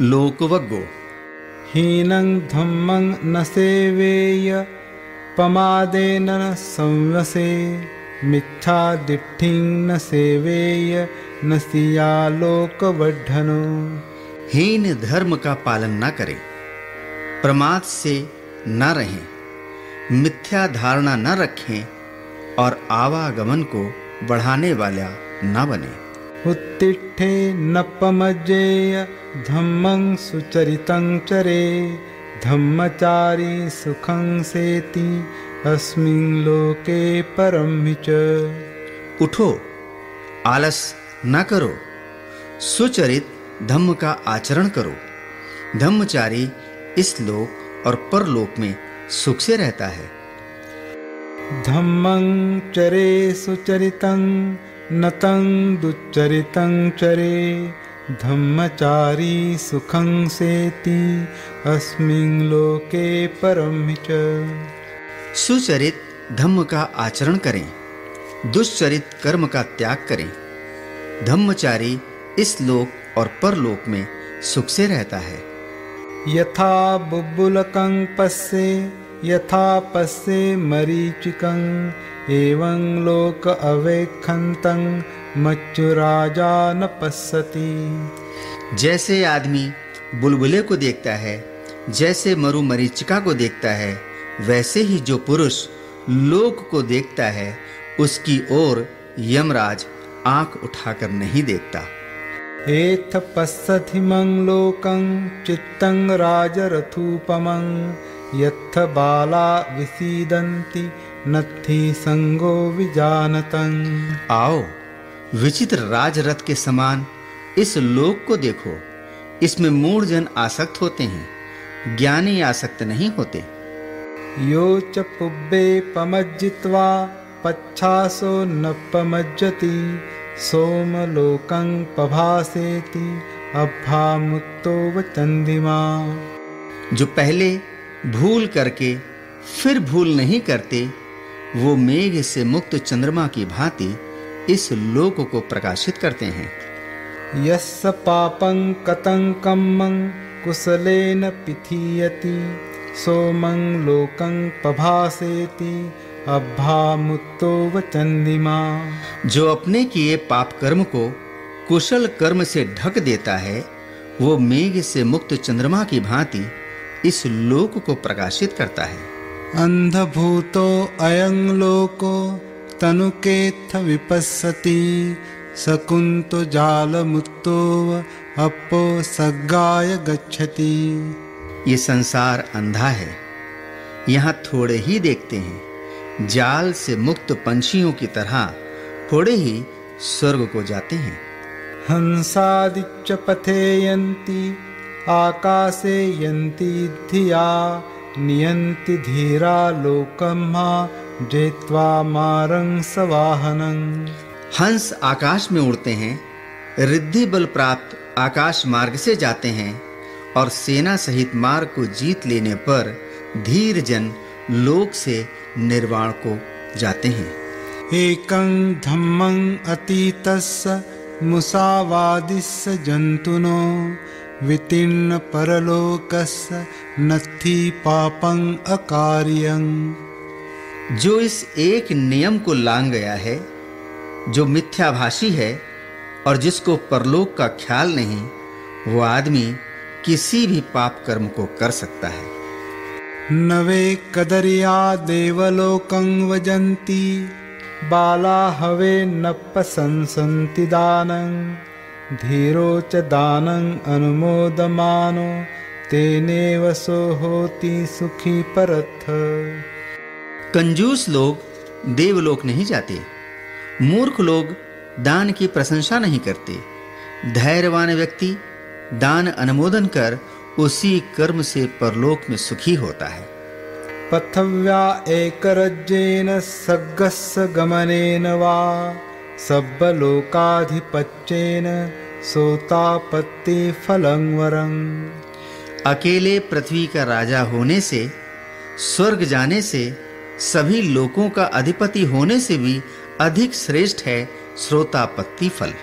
लोकवग्गो। हीनं धम्मं न सेवेय पमादेन न संवसे मिथ्यादिठ्ठिं न सेवेय न सिया लोकवढनो हीन धर्म का पालन न करें प्रमाद से न रहें मिथ्या धारणा न रखें और आवागमन को बढ़ाने वाला न बने। उत्तिष्ठे न पमज्जेय धम्मं सुचरितं चरे धम्मचारी सुखं सेति अस्मिन् लोके परं च उठो आलस न करो सुचरित धम्म का आचरण करो। धम्मचारी इस लोक और परलोक में सुख से रहता है। धम्मं चरे सुचरितं नतं दुच्चरितं चरे धम्मचारी सुखं सेति अस्मिन् लोके परं च। सुचरित धम्म का आचरण करें दुष्चरित कर्म का त्याग करें। धम्मचारी इस लोक और परलोक में सुख से रहता है। यथा बुब्बुलकं पश्ये यथा पश्ये मरीचिकं एवं लोक अवेक्षन्तं मच्युराजा न पश्यति। जैसे आदमी बुलबुले को देखता है जैसे मरु मरीचिका को देखता है वैसे ही जो पुरुष लोक को देखता है उसकी ओर यमराज आँख उठाकर नहीं देखता। एथ पश्यथिमं लोकं चित्तं राजरथूपमं यत्थ बाला विसीदन्ति नत्थि संगो विजानतं आओ विचित्र राजरथ के समान इस लोक को देखो। इसमें मूढ़ जन आसक्त होते हैं ज्ञानी आसक्त नहीं होते। यो च पुब्बे पमज्जित्वा पच्छासो न पमज्जति सोमलोकं पभासेति अभामुक्तो वचन्दिमा जो पहले भूल करके फिर भूल नहीं करते वो मेघ से मुक्त चंद्रमा की भांति इस लोक को प्रकाशित करते हैं। यस्य पापं कतं कम्मं कुशलेन पिथीयति सोमं लोकं पभासेति अभामुक्तो वचन्दिमा जो अपने किए पाप कर्म को कुशल कर्म से ढक देता है वो मेघ से मुक्त चंद्रमा की भांति इस लोक को प्रकाशित करता है। अन्धभूतो अयं लोको तनुकेत्थ विपස්සति सकुन्तो जालमुत्तो अपो सग्गाय गच्छति। ये संसार अंधा है। यहाँ थोड़े ही देखते हैं। जाल से मुक्त पंछियों की तरह थोड़े ही स्वर्ग को जाते हैं। हंसादिच्च पथे यन्ति आकाशे यन्ति धिया नियन्ति धीरा लोकम्हा जेत्वा मारं सवाहनं हंस आकाश में उड़ते हैं रिद्धि बल प्राप्त आकाश मार्ग से जाते हैं और सेना सहित मार्ग को जीत लेने पर धीर जन लोक से निर्वाण को जाते हैं। एकं धम्मं अतीतस्य मुसावादिस्य जन्तुनो वितीर्ण परलोकस्य नत्थि पापं अकार्यं। जो इस एक नियम को लांग गया है जो मिथ्याभाषी है और जिसको परलोक का ख्याल नहीं वो आदमी किसी भी पाप कर्म को कर सकता है। नवे कदरिया देवलोकं वजन्ति बाला हवे संसन्ति दानं। धीरो च दानं अनुमोदमानो तेनेव सो होति सुखी परथ। कंजूस लोग देवलोक नहीं जाते। मूर्ख लोग दान की प्रशंसा नहीं करते। धैर्यवान व्यक्ति दान अनुमोदन कर उसी कर्म से परलोक में सुखी होता है। पथव्या एकरज्जेन सग्गस्य गमनेन वा सब्बलोकाधिपत्येन सोतापत्ति फलंग वरंग। अकेले पृथ्वी का राजा होने से, स्वर्ग जाने से, सभी लोकों का अधिपति होने से भी अधिक श्रेष्ठ है श्रोतापत्ति फल।